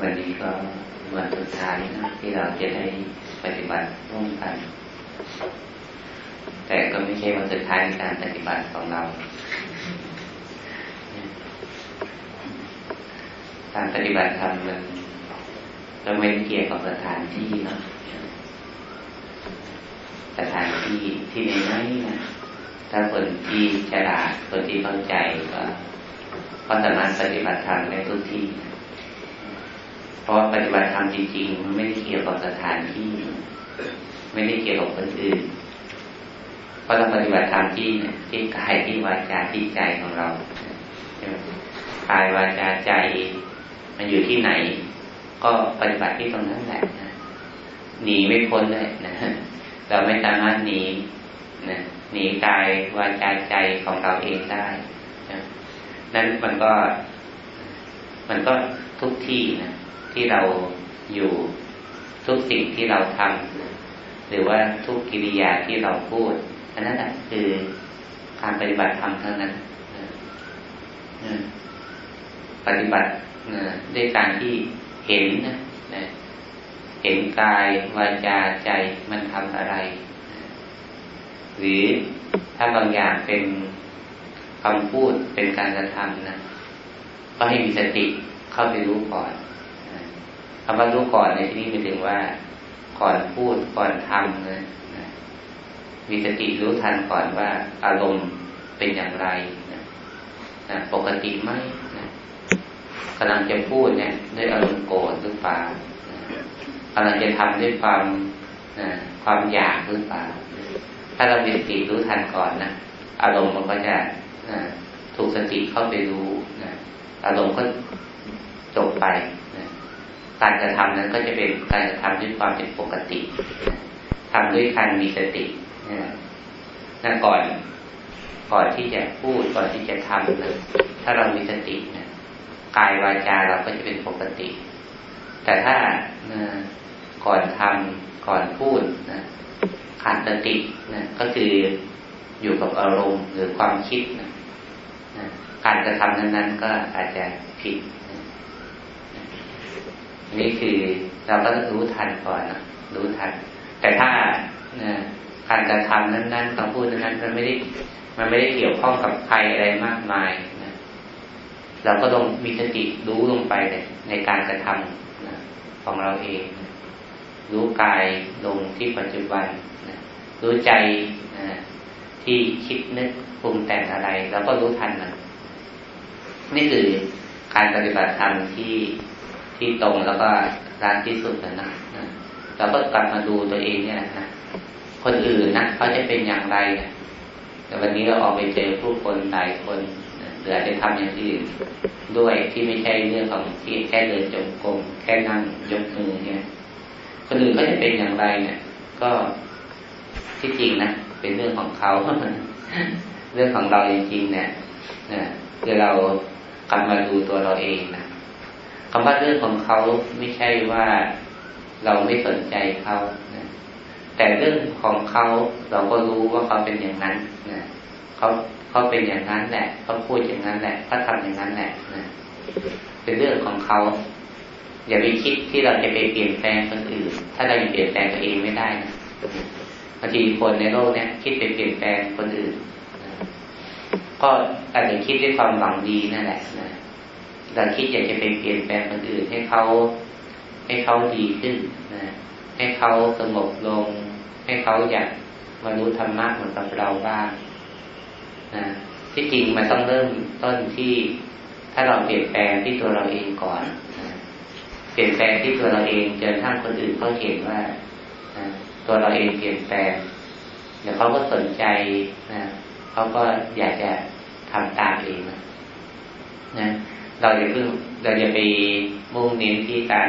วันนี้ก็วันสุดท้ายนะที่เราจะได้ปฏิบัติร่วมกัน แต่ก็ไม่ใช่วันสุดท้ายในการปฏิบัติของเรา การปฏิบัติธรรมมันเราไม่เกี่ยวกับสถานที่นะสถานที่ที่ไหนไหนนะถ้าคนที่ฉลาดคนที่เข้าใจก็ก็สามารถปฏิบัติธรรมได้ทุกที่ เพราะปฏิบัติธรรมจริงๆมันไม่ได้เกี่ยวกับสถานที่ ไม่ได้เกี่ยวกับคนอื่นเพราะเราปฏิบัติธรรมที่ที่กายที่วาจาที่ใจของเรากายวาจาใจ มันอยู่ที่ไหน ก็ปฏิบัติที่ตรงนั้นแหละหนีไม่พ้นเลยนะเราไม่สามารถหนีนะหนีกายวาจาใจของเราเองได้นะนั้นมันก็ มันก็ทุกที่นะ ที่เราอยู่ทุกสิ่งที่เราทำหรือว่าทุกกิริยาที่เราพูดอันนั้นแหละคือการปฏิบัติธรรมเท่านั้นปฏิบัติด้วยการที่เห็นนะเห็นกายวาจาใจมันทำอะไร หรือถ้าบางอย่างเป็นคำพูดเป็นการกระทำนะก็ให้มีสติเข้าไปรู้ก่อน คำว่ารู้ก่อนในที่นี้หมายถึงว่าก่อนพูดก่อนทำนะมีสติรู้ทันก่อนว่าอารมณ์เป็นอย่างไรนะปกติไหมนะกำลังจะพูดเนี่ย ด้วยอารมณ์โกรธหรือเปล่ากำลังจะทำด้วยความความอยากหรือเปล่า ถ้าเรามีสติรู้ทันก่อนนะอารมณ์มันก็จะถูกสติเข้าไปรู้นะอารมณ์ก็จบไป การกระทำนั้นก็จะเป็นการกระทำด้วยความเป็นปกติทำด้วยการมีสตินะก่อนก่อนที่จะพูดก่อนที่จะทำนะถ้าเรามีสตินะกายวาจาเราก็จะเป็นปกติ แต่ถ้าก่อนทำก่อนพูดนะขาดสตินะก็คืออยู่กับอารมณ์หรือความคิดนะการกระทำนั้นๆก็อาจจะผิด นี่คือเราก็รู้ทันก่อนนะรู้ทัน แต่ถ้านะการกระทำนั้นๆคำพูดนั้นๆมันไม่ได้มันไม่ได้เกี่ยวข้องกับใครอะไรมากมายนะเราก็ต้องมีสติรู้ลงไปในการกระทำนะของเราเองนะรู้กายลงที่ปัจจุบันนะรู้ใจนะที่คิดนึกปรุงแต่งอะไรเราก็รู้ทันมันนี่คือการปฏิบัติธรรมที่ ที่ตรงแล้วก็ร้านที่สุดนะนะเราก็กลับมาดูตัวเองเนี่ยนะคนอื่นนะเขาจะเป็นอย่างไรนะแต่วันนี้เราออกไปเจอผู้คนหลายคนหรือาจจะทำอย่างอื่นด้วยที่ไม่ใช่เรื่องของที่แค่เดินจงกรมแค่นั่งยกมือเนี่ย คนอื่นเขาจะเป็นอย่างไรเนี่ย ก็ที่จริงนะเป็นเรื่องของเขาเรื่องของเราจริงๆเนี่ยนะคือเรากลับมาดูตัวเราเองนะ คำว่าเรื่องของเขาไม่ใช่ว่าเราไม่สนใจเขานะแต่เรื่องของเขาเราก็รู้ว่าเขาเป็นอย่างนั้นนะเขาเขาเป็นอย่างนั้นแหละเขาพูดอย่างนั้นแหละเขาทำอย่างนั้นแหละนะเป็นเรื่องของเขาอย่าไปคิดที่เราจะไปเปลี่ยนแปลงคนอื่น ถ้าเราเปลี่ยนแปลงตัวเองไม่ได้นะบางทีคนในโลกเนี้ยคิดไปเปลี่ยนแปลงคนอื่น ก็อาจจะคิดด้วยความหวังดีนั่นแหละนะ เราคิดอยากจะไปเปลี่ยนแปลงคนอื่นให้เขาให้เขาดีขึ้นนะให้เขาสงบลง ให้เขาอยากมารู้ธรรมะเหมือนกับเราบ้างนะที่จริงมันต้องเริ่มต้นที่ถ้าเราเปลี่ยนแปลงที่ตัวเราเองก่อนนะเปลี่ยนแปลงที่ตัวเราเองจนทั้งคนอื่นเขาเห็นว่าตัวเราเองเปลี่ยนแปลงเดี๋ยวเขาก็สนใจนะเขาก็อยากจะทำตามเองนะนะ เราจะเพิ่งเราจะไปมุ่งเน้นที่การ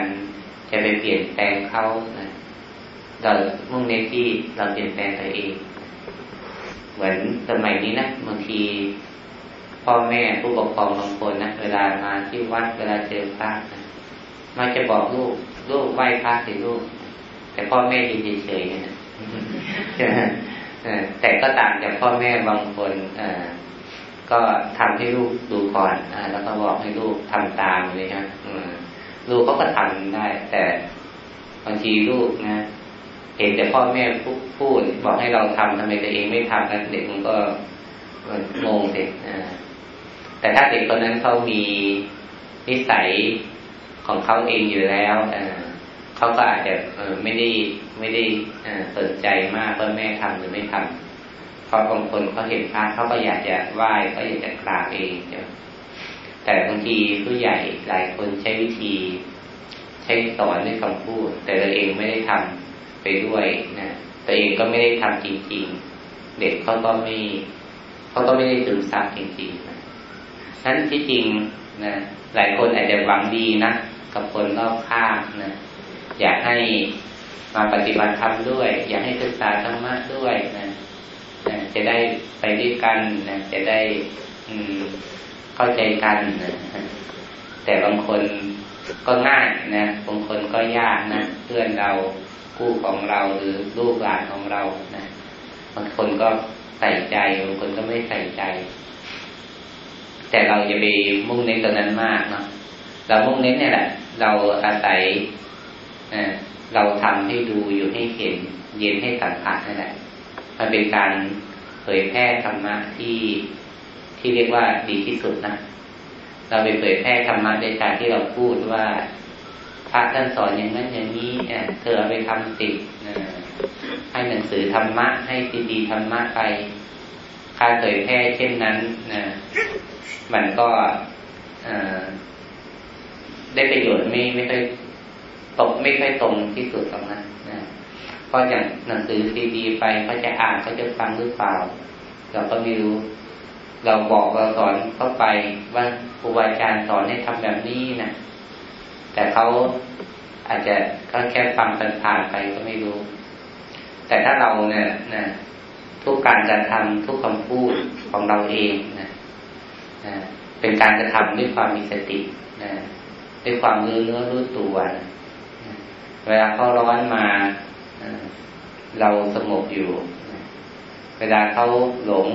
จะไปเปลี่ยนแปลงเขานะเรามุ่งเน้นที่เราเปลี่ยนแปลงตัวเอง เหมือนสมัยนี้นะบางทีพ่อแม่ผู้ปกครองบางคนนะเวลามาที่วัดเวลาเจอพระนะมาจะบอกลูกลูกไหว้พระสิลูก แต่พ่อแม่ยืนเฉยๆนะแต่ก็ต่างจากพ่อแม่บางคน ก็ทำให้ลูกดูก่อนอแล้วก็บอกให้ลูกทำตามเลยนะลูกเขาก็ทำได้ แต่บางทีลูกนะเห็นแต่พ่อแม่พูดบอกให้เราทำทำไมตัวเองไม่ทำนั้นเด็กมันก็งงเด็กแต่ถ้าเด็กคนนั้นเขามีนิสัยของเขาเองอยู่แล้วเขาก็อาจจะไม่ได้ไม่ได้สนใจมากว่าแม่ทำหรือไม่ทำ เพราะบางคนเขาเห็นพระเขาก็อยากจะไหว้ก็อยากจะกราบเองแต่บางทีผู้ใหญ่หลายคนใช้วิธี ใช้สอนด้วยคำพูด แต่ตัวเองไม่ได้ทำไปด้วยนะตัวเองก็ไม่ได้ทำจริง ๆ เด็กเขาก็ไม่เขาก็ไม่ได้ซึมซับจริงๆนะนั้นที่จริงนะหลายคนอาจจะหวังดีนะกับคนรอบข้างนะอยากให้มาปฏิบัติธรรมด้วย อยากให้ศึกษาธรรมะด้วยนะ จะได้ไปด้วยกันนะจะได้เข้าใจกันนะแต่บางคนก็ง่ายนะบางคนก็ยากนะเพื่อนเราคู่ของเราหรือลูกหลานของเรานะบางคนก็ใส่ใจบางคนก็ไม่ใส่ใจ แต่เราจะไปมุ่งเน้นตัวนั้นมากเนาะเรามุ่งเน้นเนี่ยแหละ เราอาศัยเราทำให้ดูอยู่ให้เห็น เย็นให้สัมผัสนั่นแหละมันเป็นการ ผยแพร่ธรรมะที่ที่เรียกว่าดีที่สุดนะเราไปเผยแพร่ธรรมะในการที่เราพูดว่าพระท่านสอนอย่างนั้นอย่างนี้เธอเอไปทำติดให้หนังสือธรรมะ ให้ซีดีธรรมะไปการเผยแพร่เช่นนั้นนะมันก็ได้ประโยชน์ไม่ไม่ค่อยตกไม่ค่อยตรงที่สุดตรงนั้น นะเพราะอย่างหนังสือซีดีไปเขาจะอ่านเขาจะฟังหรือเปล่า เราก็ไม่รู้ เราบอกเราสอนเข้าไปว่าครูบาอาจารย์สอนให้ทำแบบนี้นะแต่เขาอาจจะก็แค่ฟังผ่านไปก็ไม่รู้ แต่ถ้าเราเนี่ยนะทุกการกระทำทุกคำพูดของเราเองนะนะเป็นการกระทำด้วยความมีสตินะด้วยความรู้เนื้อรู้ตัวนะเวลาเขาร้อนมา เราสงบอยู่ เวลาเขาหลง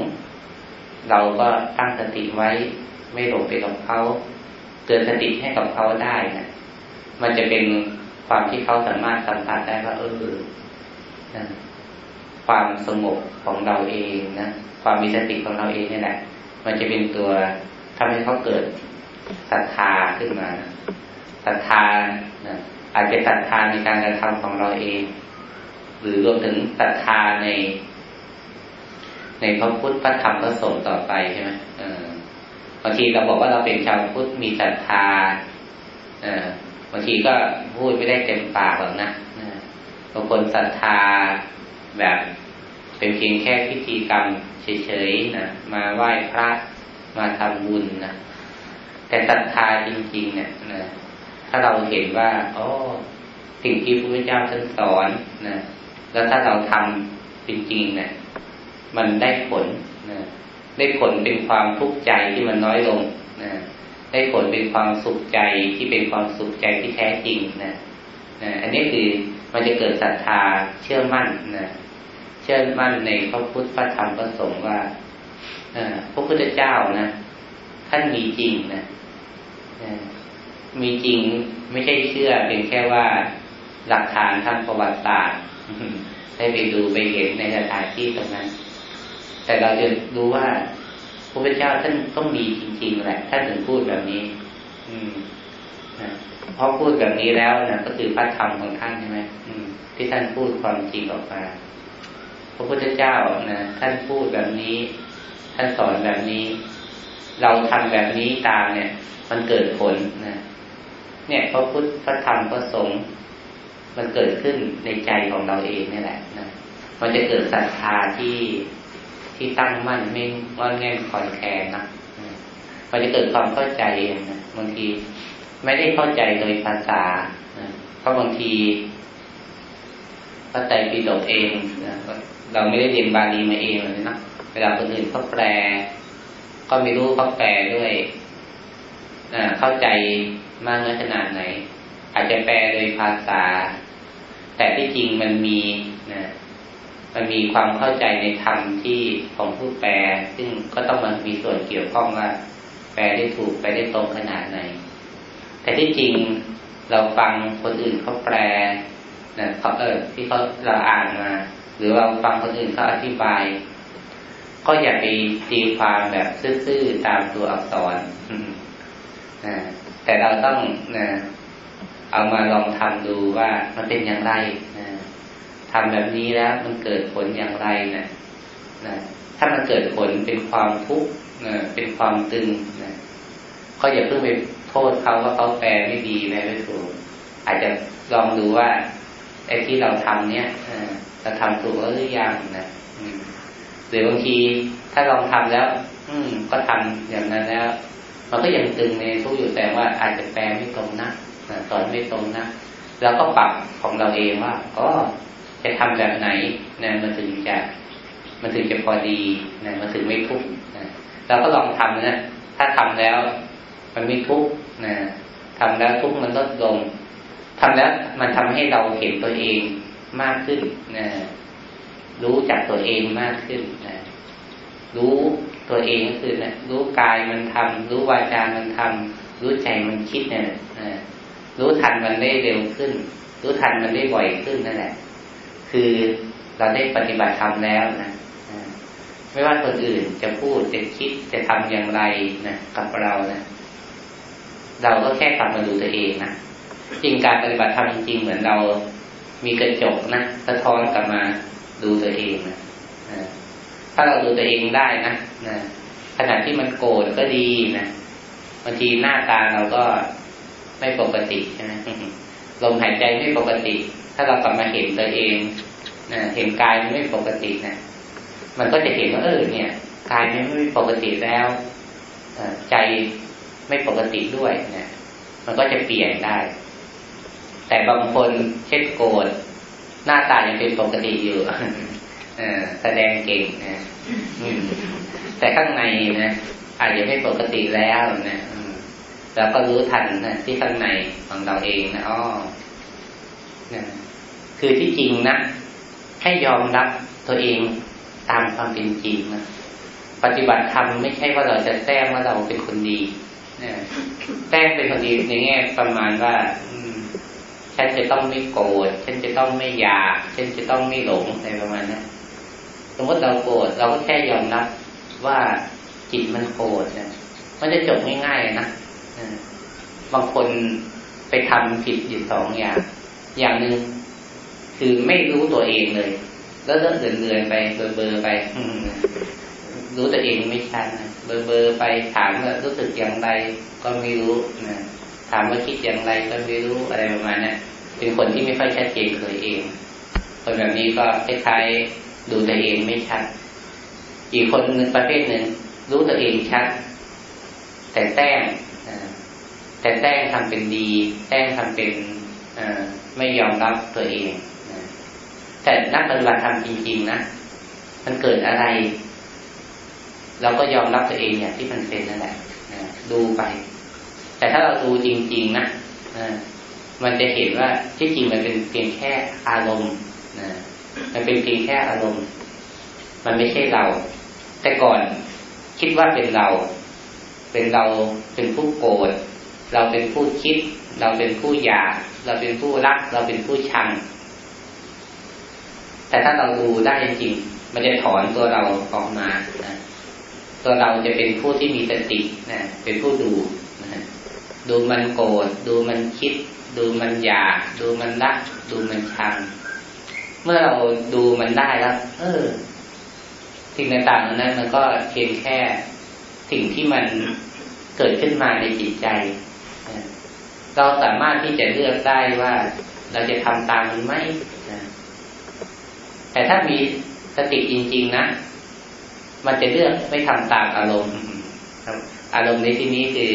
เราก็ตั้งสติไว้ ไม่หลงไปกับเขาเตือนสติให้กับเขาได้นะมันจะเป็นความที่เขาสามารถสัมผัสได้ว่าเออนะความสงบของเราเองนะความมีสติของเราเองนี่แหละ มันจะเป็นตัวทำให้เขาเกิดศรัทธาขึ้นมาศรัทธานะอาจจะศรัทธาในการกระทำของเราเอง หรือรวมถึงศรัทธาใน ในพระพุทธพระธรรมพระสงฆ์ต่อไปใช่ไหมบางทีเราบอกว่าเราเป็นชาวพุทธมีศรัทธาบางทีก็พูดไม่ได้เต็มปากหรอกนะบางคนศรัทธาแบบเป็นเพียงแค่พิธีกรรมเฉยๆนะมาไหว้พระมาทำบุญนะแต่ศรัทธาจริง ๆ เนี่ยนะถ้าเราเห็นว่าโอ้สิ่งที่พระพุทธเจ้าท่านสอนนะ แล้วถ้าเราทำจริงๆเนี่ยมันได้ผลนะได้ผลเป็นความทุกข์ใจที่มันน้อยลงนะได้ผลเป็นความสุขใจที่เป็นความสุขใจที่แท้จริงนะนะอันนี้คือมันจะเกิดศรัทธาเชื่อมั่นนะเชื่อมั่นในพระพุทธพระธรรมพระสงฆ์ว่าพระพุทธเจ้านะท่านมีจริงนะมีจริงไม่ใช่เชื่อเป็นแค่ว่าหลักฐานทางประวัติศาสตร์ ได้ไปดูไปเห็นในสถานที่ตรงนั้น แต่เราจะรู้ว่าพระพุทธเจ้าท่านต้องมีจริง ๆ แหละ ท่านถึงพูดแบบนี้ อืมนะพอพูดแบบนี้แล้วนะก็คือพระธรรมของท่านใช่ไหมที่ท่านพูดความจริงออกมาพระพุทธเจ้านะท่านพูดแบบนี้ ท่านสอนแบบนี้ เราทำแบบนี้ตามเนี่ย มันเกิดผลนะเนี่ยพระพุทธพระธรรมพระสงฆ์ มันเกิดขึ้นในใจของเราเองนี่แหละนะมันจะเกิดศรัทธาที่ที่ตั้งมั่นไม่งอนแง่คอนแคลนนะมันจะเกิดความเข้าใจเองนะบางทีไม่ได้เข้าใจโดยภาษาเพราะบางทีพระไตรปิฎกเองนะเราไม่ได้เรียนบาลีมาเองเลยนะเวลาคนอื่นเขาแปล ก็ไม่รู้เขาแปลด้วยเข้าใจมากน้อยขนาดไหน อาจจะแปลโดยภาษา แต่ที่จริงมันมีนะมันมีความเข้าใจในธรรมที่ของผู้แปล ซึ่งก็ต้องมันมีส่วนเกี่ยวข้องว่า แปลได้ถูกแปลได้ตรงขนาดไหน แต่ที่จริงเราฟังคนอื่นเขาแปลนะเขาเออที่เขาเราอ่านมา หรือเราฟังคนอื่นเขาอธิบาย ก็อย่าไปตีความแบบซื่อๆตามตัวอักษรนะแต่เราต้องนะ เอามาลองทำดูว่ามันเป็นอย่างไรนะทำแบบนี้แล้วมันเกิดผลอย่างไรนะนะถ้ามันเกิดผลเป็นความทุกข์นะเป็นความตึงนะก็อย่าเพิ่งไปโทษเขาว่าเขาแปลไม่ดีแปลไม่ถูก อาจจะลองดูว่าไอ้ที่เราทำเนี้ยเราทำถูกแล้วหรือยังนะหรือบางทีถ้าลองทำแล้ว อืมก็ทำอย่างนั้นแล้วมันก็ยังตึงในทุกอยู่แต่ว่าอาจจะแปลไม่ตรงนะ สอนไม่ตรงนะแล้วก็ปรับของเราเองว่าก็จะทำแบบไหนนะมันถึงจะมันถึงจะพอดีนะมันถึงไม่ทุกข์นะเราก็ลองทำนะถ้าทำแล้วมันไม่ทุกข์นะทำแล้วทุกข์มันลดลงทำแล้วมันทำให้เราเห็นตัวเองมากขึ้นนะรู้จักตัวเองมากขึ้นนะรู้ตัวเองก็คือนะรู้กายมันทำรู้วาจามันทำรู้ใจมันคิดเนี่ยนะ รู้ทันมันได้เร็วขึ้น รู้ทันมันได้บ่อยขึ้นนั่นแหละ คือเราได้ปฏิบัติธรรมแล้วนะไม่ว่าคนอื่นจะพูดจะคิดจะทำอย่างไรนะกับเรานะเราก็แค่กลับมาดูตัวเองนะจริงการปฏิบัติธรรมจริงๆเหมือนเรามีกระจกนะสะท้อนกลับมาดูตัวเองนะถ้าเราดูตัวเองได้นะนะขณะที่มันโกรธก็ดีนะบางทีหน้าตาเราก็ ไม่ปกติใช่ไหมลมหายใจไม่ปกติ ถ้าเรากลับมาเห็นตัวเองนะเห็นกายมันไม่ปกตินะมันก็จะเห็นว่าเออเนี่ยกายมันไม่ปกติแล้วใจไม่ปกติด้วยนี่ยมันก็จะเปลี่ยนได้ แต่บางคนเช่นโกรธหน้าตายังเป็นปกติอยู่แสดงเก่งนะแต่ข้างในนะอาจจะไม่ปกติแล้วนะ เราก็รู้ทันนะที่ข้างในของเราเองนะอ๋อนะคือที่จริงนะให้ยอมรับตัวเองตามความเป็นจริงนะปฏิบัติธรรมไม่ใช่ว่าเราจะแต้มว่าเราเป็นคนดีแต้มเป็นคนดีในแง่ประมาณว่าฉันจะต้องไม่โกรธฉันจะต้องไม่อยากฉันจะต้องไม่หลงอะไรประมาณนั้นสมมติเราโกรธเราก็แค่ยอมรับว่าจิตมันโกรธนะมันจะจบง่ายๆนะ บางคนไปทำผิดอยู่สองอย่าง อย่างหนึ่งคือไม่รู้ตัวเองเลย แล้วเลื่อนเดือนไปเบอร์เบอร์ไปรู้ตัวเองไม่ชัดนะเบอร์เบอร์ไปถามว่ารู้สึกอย่างไรก็ไม่รู้นะถามว่าคิดอย่างไรก็ไม่รู้อะไรประมาณนี้เป็นคนที่ไม่ค่อยชัดเจนเลยเอง คนแบบนี้ก็คล้ายๆดูตัวเองไม่ชัด อีกคนหนึ่งประเภทหนึ่งรู้ตัวเองชัด แต่แต้ง แต่แต้งทำเป็นดี แต้งทำเป็นไม่ยอมรับตัวเองแต่นักปฏิบัติธรรมจริงๆนะมันเกิดอะไร เราก็ยอมรับตัวเองอย่างที่มันเป็นนั่นแหละดูไป แต่ถ้าเราดูจริง ๆ นะมันจะเห็นว่าที่จริงมันเป็นเพียงแค่อารมณ์มันเป็นเพียงแค่อารมณ์ มันไม่ใช่เรา แต่ก่อนคิดว่าเป็นเรา เป็นเราเป็นผู้โกรธ เราเป็นผู้คิด เราเป็นผู้อยาก เราเป็นผู้รัก เราเป็นผู้ชัง แต่ถ้าเราดูได้จริง มันจะถอนตัวเราออกมานะตัวเราจะเป็นผู้ที่มีสตินะเป็นผู้ดูนะดูมันโกรธดูมันคิด ดูมันอยาก ดูมันรัก ดูมันชัง เมื่อเราดูมันได้แล้ว เออสิ่งต่างๆนั้นมันก็เพียงแค่สิ่งที่มันเกิดขึ้นมาในจิตใจ เราสามารถที่จะเลือกได้ว่าเราจะทำตามมันไหมแต่ถ้ามีสติจริง ๆ นะ มันจะเลือกไม่ทำตามอารมณ์อารมณ์ในที่นี้คือ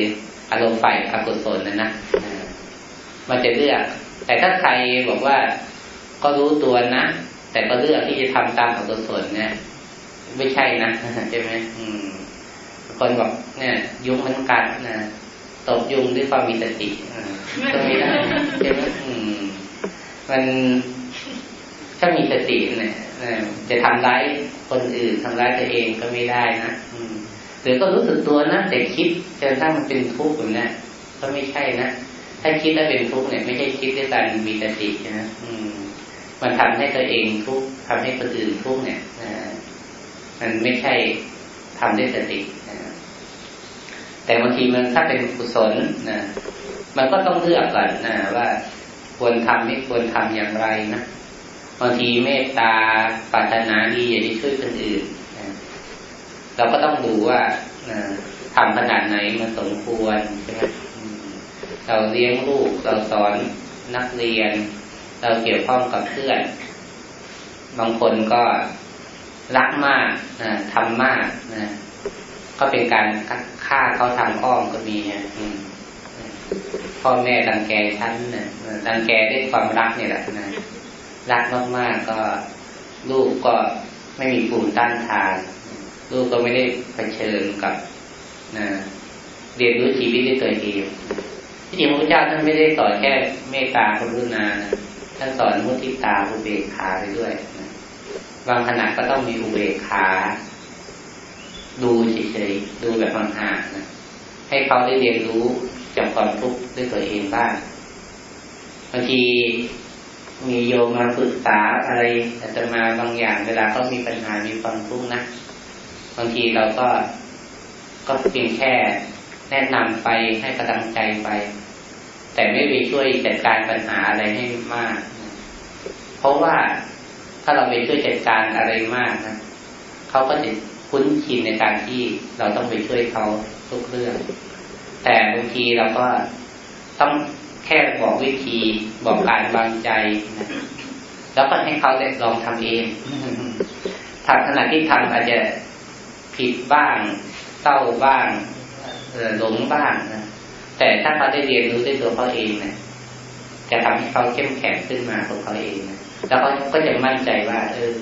อารมณ์ฝ่ายอกุศลนะนะมันจะเลือก แต่ถ้าใครบอกว่าก็รู้ตัวนะ แต่ก็เลือกที่จะทำตามอกุศลเนี่ยไม่ใช่นะใช่ไหมคนบอกเนี่ย ยุงมันกัดนะ ตบยุงด้วยความมีสติก็ไม่ได้ใช่ไหมมันถ้ามีสติเนี่ยจะทำร้ายคนอื่นทำร้ายตัวเองก็ไม่ได้นะหรือก็รู้สึกตัวนะแต่คิดจนถ้ามันเป็นทุกข์อยู่นะก็ไม่ใช่นะถ้าคิดแล้วเป็นทุกข์เนี่ยไม่ใช่คิดด้วยการมีสตินะอืม มันทำให้ตัวเองทุกข์ทำให้คนอื่นทุกข์เนี่ยมันไม่ใช่ทำด้วยสติ แต่บางทีมันถ้าเป็นกุศลนะมันก็ต้องเลือกก่อนนะว่าควรทำไม่ควรทำอย่างไรนะบางทีเมตตาปรารถนาดีอยากจะช่วยคนอื่นเราก็ต้องดูว่าทำขนาดไหนมันสมควรใช่ไหมเราเลี้ยงลูกเราสอนนักเรียน เราเกี่ยวข้องกับเพื่อน บางคนก็รักมากนะทำมากนะก็เป็นการ ฆ่าเขาทางอ้อมก็มีนะพ่อแม่ดังแกฉันนะดังแกด้วยความรักเนี่ยแหละนะรักมากๆก็ลูกก็ไม่มีภูมิต้านทาน ลูกก็ไม่ได้เผชิญกับนะเรียนรู้ชีวิตด้วยตัวเองที่จริงพระเจ้าท่านไม่ได้สอนแค่เมตตากรุณานะท่านสอนมุทิตาอุเบกขาไปด้วยนะบางขณะก็ต้องมีอุเบกขา ดูเฉยๆดูแบบห่างๆนะให้เขาได้เรียนรู้จากความทุกข์ด้วยตัวเองบ้างบางทีมีโยมมาปรึกษาอะไรอาจจะมาบางอย่าง เวลาเขามีปัญหามีความทุกข์นะบางทีเราก็ก็เพียงแค่แนะนำไปให้กำลังใจไป แต่ไม่ไปช่วยจัดการปัญหาอะไรให้มาก เพราะว่าถ้าเราไปช่วยจัดการอะไรมากนะเขาก็จะ คุ้นชินในการที่เราต้องไปช่วยเขาทุกเรื่อง แต่บางทีเราก็ต้องแค่บอกวิธีบอกการวางใจนะแล้วก็ให้เขาได้ลองทำเองถ้าขณะที่ทำอาจจะผิดบ้างเศร้าบ้างหลงบ้างนะแต่ถ้าเขาได้เรียนรู้ด้วยตัวเขาเองเนะจะทำให้เขาเข้มแข็งขึ้นมาของเขาเองนะแล้วเขาก็จะมั่นใจว่า เออ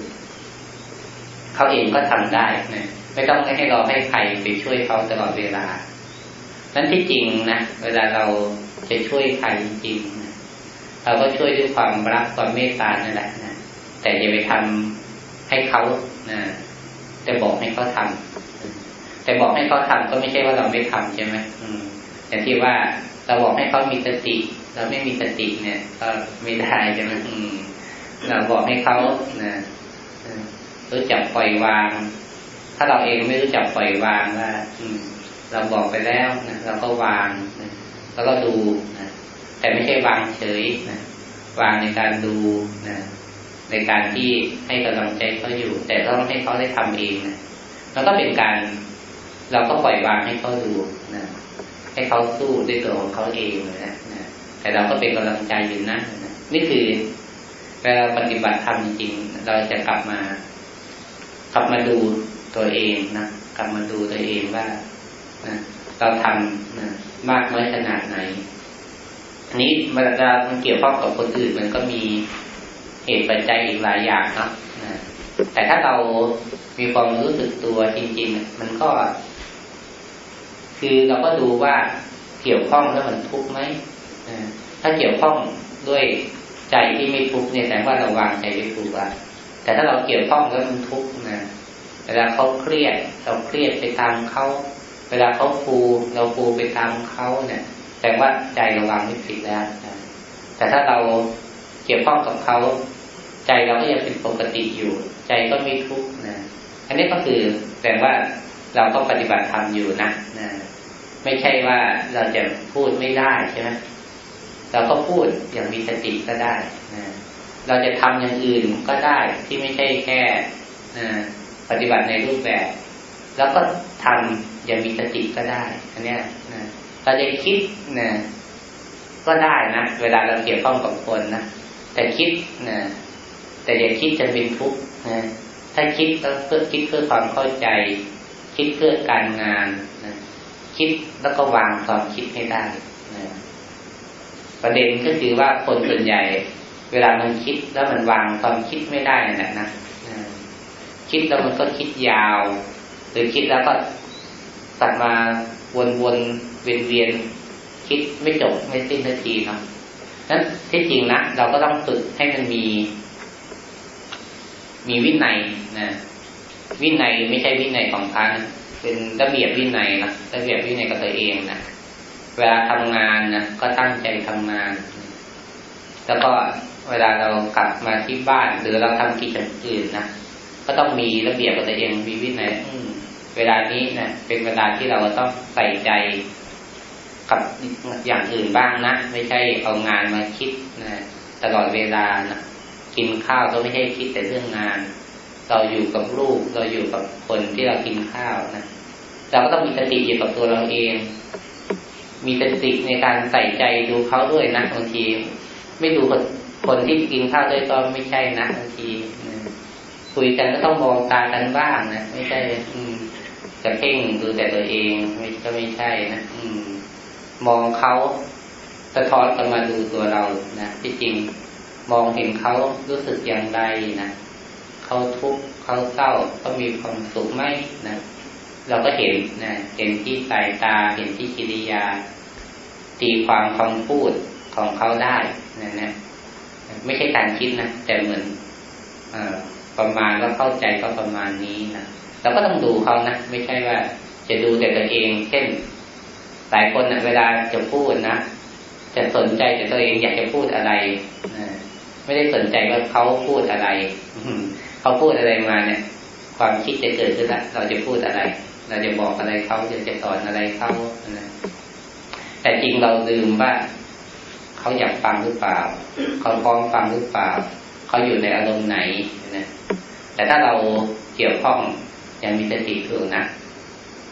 เขาเองก็ทำได้นะไม่ต้องให้เราให้ใครไปช่วยเขาตลอดเวลานั้นที่จริงนะเวลาเราจะช่วยใครจริงนะเราก็ช่วยด้วยความรักความเมตตานั่นแหละนะแต่อย่าไปทำให้เขานะแต่บอกให้เขาทำแต่บอกให้เขาทำก็ไม่ใช่ว่าเราไม่ทำใช่ไหมอืมแต่ที่ว่าเราบอกให้เขามีสติ เราไม่มีสติเนี่ย ก็ไม่ได้ใช่ไหมอืมเราบอกให้เขานะ รู้จักปล่อยวาง ถ้าเราเองไม่รู้จักปล่อยวางว่าเราบอกไปแล้วนะเราก็วางนะแล้วก็ดูนะแต่ไม่ใช่วางเฉยนะวางในการดูนะในการที่ให้กำลังใจเขาอยู่ แต่ต้องให้เขาได้ทำเองนะแล้วก็เป็นการ เราก็ปล่อยวางให้เขาดูนะให้เขาสู้ด้วยตัวของเขาเองเลยนะนะแต่เราก็เป็นกำลังใจอยู่นะนะนี่คือเวลาปฏิบัติธรรมจริงเราจะกลับมา กลับมาดูตัวเองนะกลับมาดูตัวเองว่านะเราทำนะมากน้อยขนาดไหน อันนี้เวลามันเกี่ยวข้องกับคนอื่นมันก็มีเหตุปัจจัยอีกหลายอย่างนะแต่ถ้าเรามีความรู้สึกตัวจริงๆ มันก็ คือเราก็ดูว่าเกี่ยวข้องแล้วมันทุกข์ไหมถ้าเกี่ยวข้องด้วยใจที่ไม่ทุกข์เนี่ยแต่ว่าเราวางใจไม่ถูกแล้วแต่ถ้าเราเกี่ยวข้องแล้วมันทุกข์ เวลาเขาเครียด เราเครียดไปตามเขาเวลาเขาฟูเราฟูไปตามเขาเนี่ยแต่ว่าใจเราวางไม่ผิดแล้วแต่ถ้าเราเกี่ยวข้องกับเขาใจเราก็ยังเป็นปกติอยู่ ใจก็ไม่ทุกข์นะอันนี้ก็คือแต่ว่าเราก็ปฏิบัติธรรมอยู่นะนะไม่ใช่ว่าเราจะพูดไม่ได้ใช่ไหมเราก็พูดอย่างมีสติก็ได้นะเราจะทำอย่างอื่นก็ได้ที่ไม่ใช่แค่นะ ปฏิบัติในรูปแบบ แล้วก็ทำอย่ามีสติก็ได้อันนี้นะเราจะคิดนะก็ได้นะเวลาเราเกี่ยวข้องกับคนนะแต่คิดนะแต่อย่าคิดจะเป็นทุกข์นะถ้าคิดก็เพื่อคิดเพื่อความเข้าใจ คิดเพื่อการงานนะคิดแล้วก็วางความคิดให้ได้นะประเด็นก็คือว่าคนส่วนใหญ่ เวลามันคิดแล้วมันวางความคิดไม่ได้นั่นแหละนะ คิดแล้วมันก็คิดยาว หรือคิดแล้วก็ตัดมาวนๆเวียนๆคิดไม่จบไม่สิ้นนาทีเนาะนั้นที่จริงนะเราก็ต้องฝึกให้มันมี มีวินัยนะวินัยไม่ใช่วินัยของพระนะเป็นระเบียบวินัยนะระเบียบวินัยกับตัวเองนะเวลาทำงานนะก็ตั้งใจทำงาน แล้วก็เวลาเรากลับมาที่บ้าน หรือเราทำกิจกรรมอื่นนะ ก็ต้องมีระเบียบของตัวเองมีวินัยเวลานี้นะเป็นเวลาที่เราต้องใส่ใจกับอย่างอื่นบ้างนะไม่ใช่เอางานมาคิดนะตลอดเวลานะกินข้าวก็ไม่ใช่คิดแต่เรื่องงาน เราอยู่กับลูกเราอยู่กับคนที่เรากินข้าวนะเราก็ต้องมีสติอยู่กับตัวเราเอง มีสติในการใส่ใจดูเขาด้วยนะบางที ไม่ดูคนคนที่กินข้าวด้วยก็ไม่ใช่นะบางที คุยกันก็ต้องมองตากันบ้างนะไม่ใช่อืมจะเพ่งดูแต่ตัวเองไม่ก็ไม่ใช่นะอืม มองเขาสะท้อนกันมาดูตัวเรานะที่จริงมองเห็นเขารู้สึกอย่างไรนะเขาทุกข์เขาเศร้าเขามีความสุขไหมนะเราก็เห็นนะเห็นที่สายตาเห็นที่กิริยา ตีความคำพูดของเขาได้นะนะไม่ใช่การคิดนะแต่เหมือนอ ประมาณก็เข้าใจก็ประมาณนี้นะเราก็ต้องดูเขานะไม่ใช่ว่า จะดูแต่ตัวเอง เช่น หลายคนนะเวลาจะพูดนะจะสนใจแต่ตัวเองอยากจะพูดอะไรนะไม่ได้สนใจว่าเขาพูดอะไรเขาพูดอะไรมาเนี่ย ความคิดจะเกิดขึ้นละเราจะพูดอะไร เราจะบอกอะไรเขาจะจะสอนอะไรเขานะแต่จริงเราลืมว่าเขาอยากฟังหรือเปล่า เขาพร้อมฟังหรือเปล่า เขาอยู่ในอารมณ์ไหน แต่ถ้าเราเกี่ยวข้องยังมีสติถูกนะ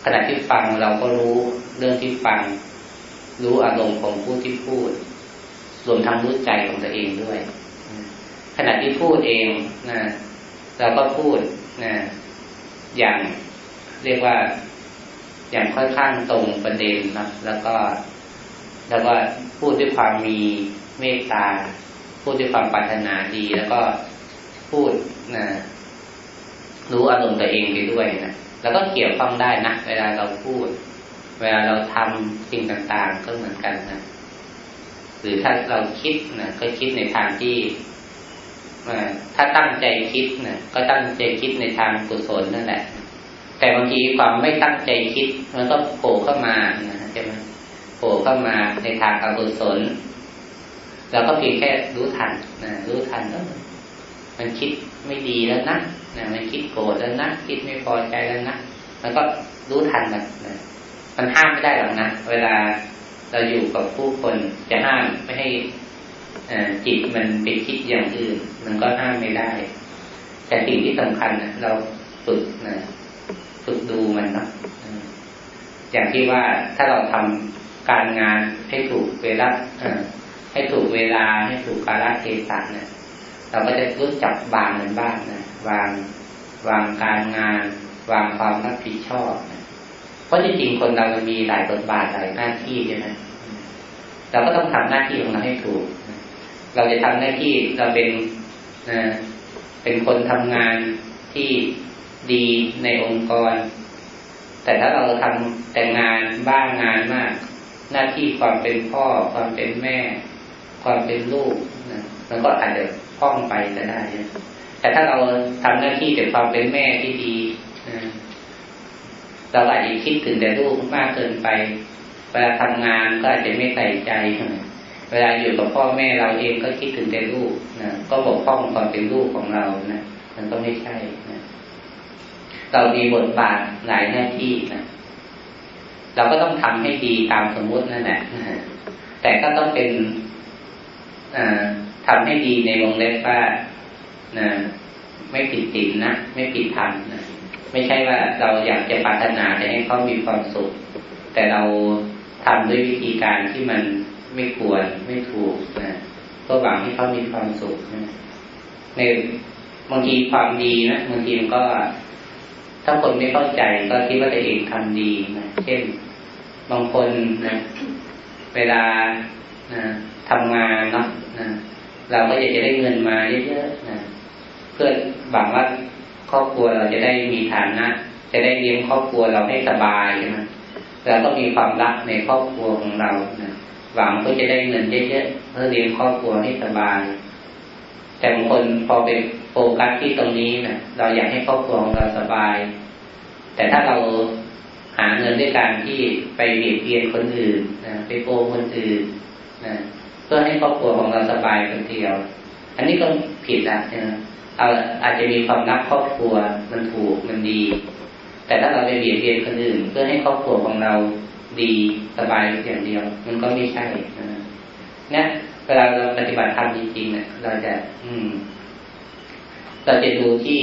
ขณะที่ฟังเราก็รู้เรื่องที่ฟัง รู้อารมณ์ของผู้ที่พูด รวมทั้งรู้ใจของตัวเองด้วย ขณะที่พูดเองนะเราก็พูดนะอย่างเรียกว่าอย่างค่อนข้างตรงประเด็นนะแล้วก็ แล้วก็พูดด้วยความมีเมตตา พูดด้วยความปรารถนาดี แล้วก็พูดนะ รู้อารมณ์ตัวเองไปด้วยนะแล้วก็เกี่ยวข้องได้นะเวลาเราพูด เวลาเราทำสิ่งต่างๆ ก็เหมือนกันนะหรือถ้าเราคิดนะก็คิดในทางที่ถ้าตั้งใจคิดนะก็ตั้งใจคิดในทางกุศลนั่นแหละ แต่บางทีความไม่ตั้งใจคิดมันก็โผล่เข้ามานะใช่ไหมโผล่เข้ามาในทางอกุศลเราก็เพียงแค่รู้ทันนะรู้ทันแล้วมันคิดไม่ดีแล้วนะ นะมันคิดโกรธแล้วนะคิดไม่พอใจแล้วนะมันก็รู้ทันมันนะมันห้ามไม่ได้หรอกนะเวลาเราอยู่กับผู้คนจะห้ามไม่ให้จิตมันไปคิดอย่างอื่น มันก็ห้ามไม่ได้ แต่สิ่งที่สำคัญนะเราฝึกนะฝึกดูมันนะอย่างที่ว่าถ้าเราทำการงานให้ถูกเวลาให้ถูกเวลาให้ถูกกาลเทศะเนี่ยเราก็จะรู้จักวางมันบ้างนะ วางวางการงาน วางความรับผิดชอบนะเพราะจริงๆคนเรามันมีหลายบทบาทหลายหน้าที่ใช่ไหมเราก็ต้องทำหน้าที่ของเราให้ถูก เราจะทำหน้าที่เราเป็นนะเป็นคนทำงานที่ดีในองค์กร แต่ถ้าเราทำแต่งานบ้างงานมาก หน้าที่ความเป็นพ่อ ความเป็นแม่ ความเป็นลูกนะมันก็อาจจะพ้องไปก็ได้นะ แต่ถ้าเราทำหน้าที่แต่ความเป็นแม่ที่ดีเราอาจจะคิดถึงแต่ลูกมากเกินไป เวลาทำงานก็อาจจะไม่ใส่ใจ เวลาอยู่กับพ่อแม่เราเองก็คิดถึงแต่ลูกนะก็บอกพ่องความเป็นลูกของเรานะมันก็ไม่ใช่นะเรามีบทบาทหลายหน้าที่นะเราก็ต้องทำให้ดีตามสมมุตินั่นแหละแต่ก็ต้องเป็นทำให้ดีในวงเล็บว่า นะไม่ผิดศีลนะไม่ผิดธรรมนะไม่ใช่ว่าเราอยากจะปรารถนาจะให้เขามีความสุข แต่เราทำด้วยวิธีการที่มันไม่ควรไม่ถูกนะก็หวังให้เขามีความสุขนะในบางทีความดีนะบางทีมันก็ ถ้าคนไม่เข้าใจก็คิดว่าตัวเองทำดีนะเช่น บางคนนะเวลานะทำงานเนาะนะเราก็อยากจะได้เงินมาเยอะๆนะ เพื่อหวังว่าครอบครัวเราจะได้มีฐานะ จะได้เลี้ยงครอบครัวเราให้สบายใช่ไหมเราก็มีความรักในครอบครัวของเรานะหวังเพื่อจะได้เงินเยอะๆเพื่อเลี้ยงครอบครัวให้สบาย แต่บางคนพอไปโฟกัสที่ตรงนี้นะเราอยากให้ครอบครัวของเราสบาย แต่ถ้าเราหาเงินด้วยการที่ไปเบียดเบียนคนอื่นนะไปโกงคนอื่นนะเพื่อให้ครอบครัวของเราสบายคนเดียว อันนี้ก็ผิดละนะ อาจจะมีความรักครอบครัวมันถูกมันดี แต่ถ้าเราไปเบียดเบียนคนอื่นเพื่อให้ครอบครัวของเราดีสบายอย่างเดียว มันก็ไม่ใช่นะเนี่ยเวลาเราปฏิบัติธรรมจริงๆเนี่ยเราจะ อืม เราจะดูที่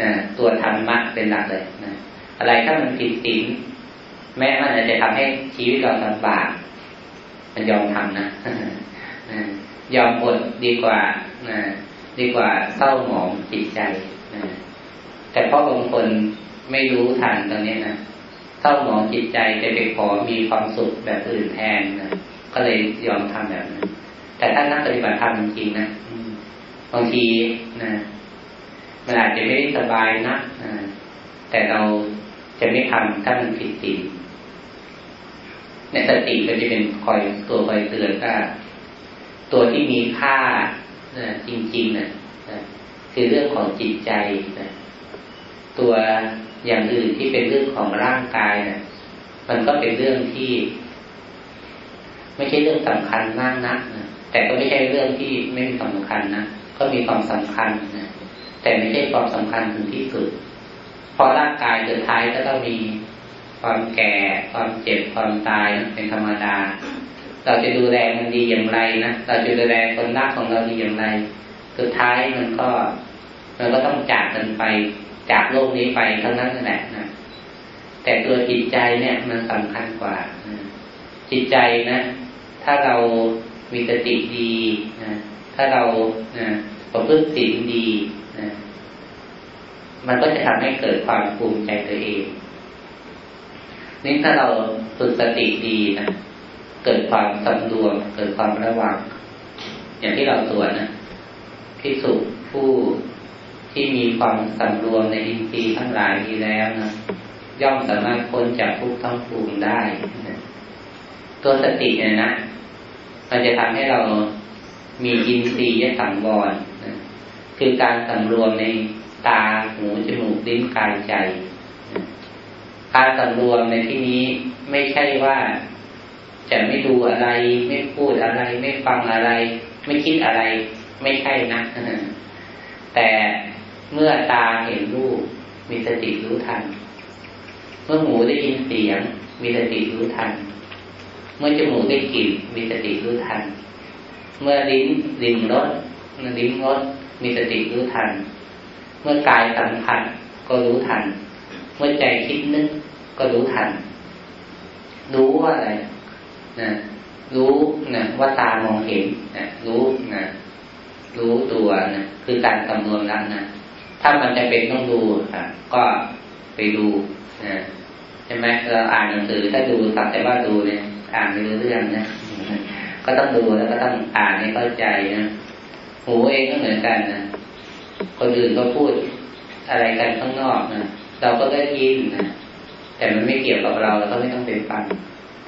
นะตัวธรรมะเป็นหลักเลยนะอะไรถ้ามันผิดศีลแม้มันอาจจะทำให้ชีวิตเราลำบากมันยอมทำนะยอมอดดีกว่านะ ดีกว่าเศร้าหมองจิตใจนะแต่เพราะบางคนไม่รู้ทันตรงนี้นะเศร้าหมองจิตใจจะไปขอมีความสุขแบบอื่นแทนนะก็เลยยอมทำแบบนั้น แต่ถ้านักปฏิบัติธรรมจริงๆนะบางทีนะมันอาจจะไม่ได้สบายนะแต่เราจะไม่ทำถ้ามันผิดศีลในสติก็จะเป็นคอยตัวคอยเตือนว่าตัวที่มีค่า จริงๆนะคือเรื่องของจิตใจนะตัวอย่างอื่นที่เป็นเรื่องของร่างกายนะมันก็เป็นเรื่องที่ ไม่ใช่เรื่องสำคัญมากนะแต่ก็ไม่ใช่เรื่องที่ไม่มีความสำคัญนะก็มีความสำคัญนะแต่ไม่ใช่ความสำคัญถึงที่สุดเพราะร่างกายสุดท้ายก็ต้องมีความแก่ ความเจ็บความตายเป็นธรรมดา เราจะดูแลมันดีอย่างไรนะเราจะดูแลคนรักของเราดีอย่างไร สุดท้ายมันก็ มันก็ต้องจากกันไป จากโลกนี้ไปเท่านั้นแหละนะแต่ตัวจิตใจเนี่ยมันสำคัญกว่าจิตใจนะ ถ้าเรามีสติดีนะถ้าเรานะประพฤติศีลดีนะมันก็จะทำให้เกิดความภูมิใจตัวเองนี่ถ้าเราฝึกสติดีนะ เกิดความสำรวม เกิดความระวัง อย่างที่เราตรวจนะพิสุผู้ที่มีความสำรวมในอินทรีย์ทั้งหลายดีแล้วนะย่อมสามารถพ้นจากทุกข์ทั้งปวงได้ตัวสติเนี่ยนะมันจะทำให้เรามีอินทรีย์สังวรนะคือการสำรวมในตาหูจมูกลิ้นกายใจ การสำรวมในที่นี้ไม่ใช่ว่า จะไม่ดูอะไร ไม่พูดอะไร ไม่ฟังอะไร ไม่คิดอะไร ไม่ใช่นะแต่เมื่อตาเห็นรูป มีสติรู้ทัน เมื่อหูได้ยินเสียง มีสติรู้ทัน เมื่อจมูกได้กลิ่นมีสติรู้ทัน เมื่อลิ้นลิ้มรสลิ้มรสมีสติรู้ทัน เมื่อกายสัมผัสก็รู้ทัน เมื่อใจคิดนึกก็รู้ทัน รู้ว่าอะไร นะรู้นะว่าตามองเห็นนะรู้นะรู้ตัวนะคือการคำนวณแล้วนะถ้ามันจะเป็นต้องดูอะก็ไปดูนะใช่ไหมเราอ่านหนังสือถ้าดูสักแต่ว่าดูเนี่ย อ่านไม่รู้เรื่องนะก็ต้องดูแล้วก็ต้องอ่านให้เข้าใจนะหูเองก็เหมือนกันนะคนอื่นก็พูดอะไรกันข้างนอกนะเราก็ได้ยินนะแต่มันไม่เกี่ยวกับเราเราก็ไม่ต้องไปฟัง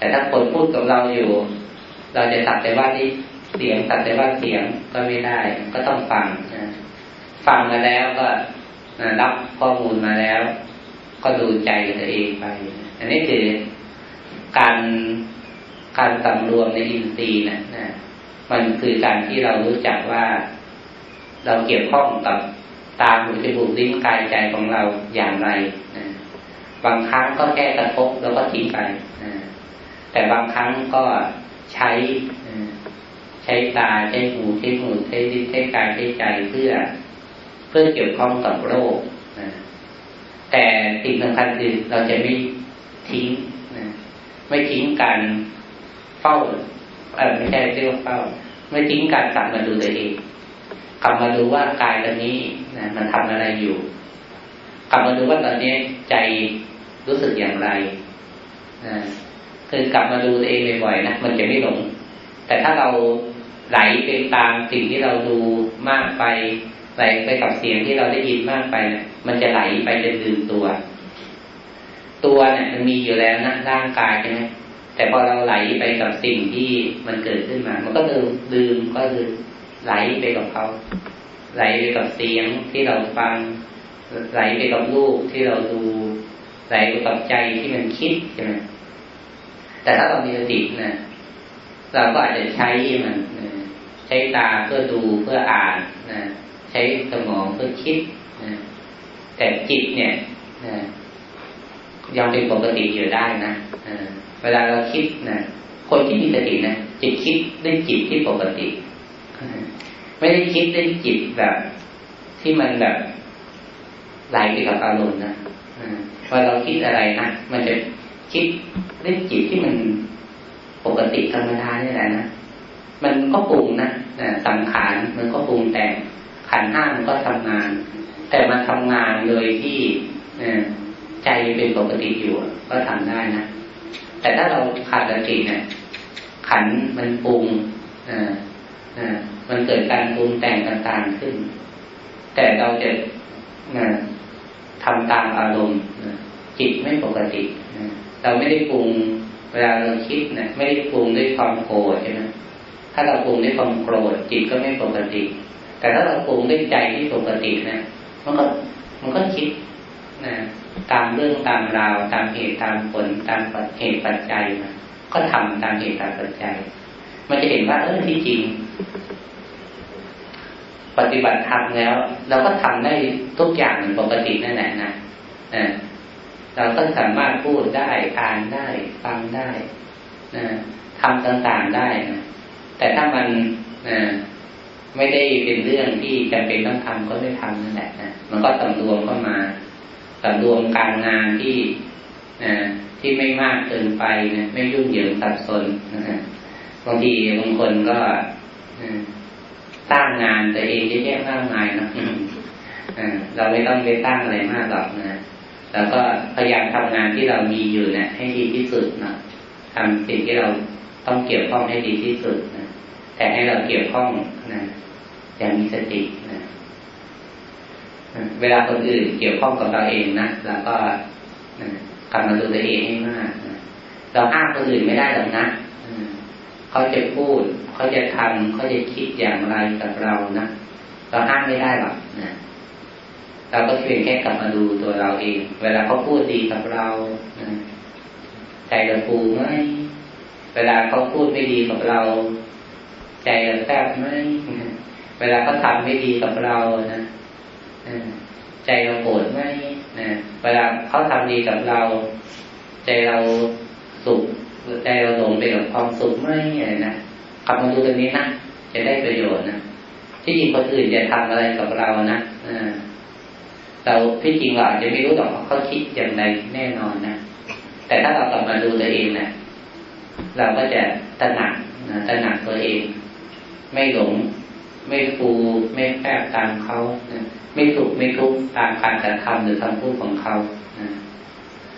แต่ถ้าคนพูดกับเราอยู่ เราจะตัดแต่ว่าที่เสียงตัดแต่ว่าเสียงก็ไม่ได้ ก็ต้องฟังนะฟังมาแล้วก็รับข้อมูลมาแล้ว ก็ดูใจตัวเองไป อันนี้คือการการสำรวมในอินทรีย์นะนะมันคือการที่เรารู้จักว่าเราเกี่ยวข้องกับตาหูจมูกลิ้นกายใจของเราอย่างไรนะบางครั้งก็แค่กระทบแล้วก็ทิ้งไปนะ แต่บางครั้งก็ใช้ใช้ตาใช้หูใช้หูใช้ลิ้นใช้กายใช้ใจเพื่อ เพื่อเกี่ยวข้องกับโรคนะแต่สิ่งสำคัญคือเราจะไม่ทิ้งไม่ทิ้งการเฝ้าเออไม่ใช่เรียกว่าเฝ้า ไม่ทิ้งการกลับมาดูตัวเองกลับมาดูว่ากายตอนนี้นะมันทำอะไรอยู่ กลับมาดูว่าตอนนี้ใจรู้สึกอย่างไรนะ คือกลับมาดูตัวเองบ่อยๆนะมันจะไม่หลง แต่ถ้าเราไหลไปตามสิ่งที่เราดูมากไปไหลไปกับเสียงที่เราได้ยินมากไปนะมันจะไหลไปจนลืมตัว ตัวเนี่ยมันมีอยู่แล้วนะร่างกายใช่ไหมแต่พอเราไหลไปกับสิ่งที่มันเกิดขึ้นมา มันก็ลืมลืมก็คือไหลไปกับเขา ไหลไปกับเสียงที่เราฟัง ไหลไปกับรูปที่เราดู ไหไหลไปกับใจที่มันคิดใช่ไหม แต่ถ้าเรามีสตินะเราก็อาจจะใช้มันใช้ตาเพื่อดูเพื่ออ่านนะใช้สมองเพื่อคิดนะแต่จิตเนี่ยนะยังเป็นปกติอยู่ได้นะเวลาเราคิดนะคนที่มีสตินะจิตคิดด้วยจิตที่ปกติ ไม่ได้คิดด้วยจิตแบบ ที่มันแบบไหลไปกับอารมณ์นะพอเราคิดอะไรนะมันจะ คิดด้วยจิตที่มันปกติธรรมดาเนี่ยแหละนะมันก็ปรุงนะสังขารมันก็ปรุงแต่งขันห้ามันก็ทำงาน แต่มันทำงานเลยที่ใจเป็นปกติอยู่ก็ทำได้นะแต่ถ้าเราขาดสติเนี่ยขันมันปรุงมันเกิดการปรุงแต่งต่างๆขึ้น แต่เราจะทำตามอารมณ์จิตไม่ปกติ เราไม่ได้ปรุงเวลาเราคิดนะไม่ได้ปรุงด้วยความโกรธใช่ไหมถ้าเราปรุงด้วยความโกรธจิตก็ไม่ปกติ แต่ถ้าเราปรุงด้วยใจที่ปกตินะมันก็มันก็คิดนะตามเรื่องตามราว ตามเหตุตามผลตามเหตุปัจจัยมาก็ทำตามเหตุตามปัจจัย มันจะเห็นว่าเออที่จริง ปฏิบัติธรรมแล้ว เราก็ทำได้ทุกอย่างเหมือนปกตินั่นแหละนะ เราก็สามารถพูดได้อ่านได้ ฟังได้นะทำต่างๆได้นะแต่ถ้ามันนะไม่ได้เป็นเรื่องที่จำเป็นต้องทำก็ไม่ทำนั่นแหละนะมันก็สำรวมเข้ามาสำรวมการงานที่นะที่ไม่มากเกินไปนะไม่ยุ่งเหยิงสับสนนะฮะบางทีบางคนก็สร้างงานตัวเองเยอะแยะมากมายนะเราไม่ต้องไปสร้างอะไรมากหรอกนะ แล้วก็พยายามทำงานที่เรามีอยู่เนะี่ยให้ดีที่สุดนะทำสิ่งที่เราต้องเกี่ยวข้องให้ดีที่สุดนะแต่ให้เราเกี่ยวข้องนะอย่างมีสตินะเวลาคนอื่นเกี่ยวข้องกับเราเองนะเราก็กลับมาดูตัวเองให้มากนะเราห้ามคนอื่นไม่ได้หรอกนะเขาจะพูด เขาจะทำเขาจะคิดอย่างไรกับเรานะเราห้ามไม่ได้หรอกนะ เราก็เพียงแค่กลับมาดูตัวเราเอง เวลาเขาพูดดีกับเราใจเราฟูไหมเวลาเขาพูดไม่ดีกับเรา ใจเราแทบไหมเวลาเขาทาไม่ดีกับเรานะใจเราโกรธไหมนะเวลาเขาทำดีกับเรา ใจเราสุขใจเราหลงไปกับความสุขไหมอะไรนะกลับมาดูตรงนี้นะจะได้ประโยชน์นะที่จริงคนอื่นจะทำอะไรกับเรานะอ่า เราที่จริงเราอาจจะไม่รู้หรอกว่าเขาคิดอย่างไรแน่นอนนะ แต่ถ้าเรากลับมาดูตัวเองนะเราก็จะตระหนักนะตระหนักตัวเอง ไม่หลง ไม่ฟูไม่แฝบตามเขานะไม่สุขไม่ทุกข์ตามการกระทำหรือคำพูดของเขานะ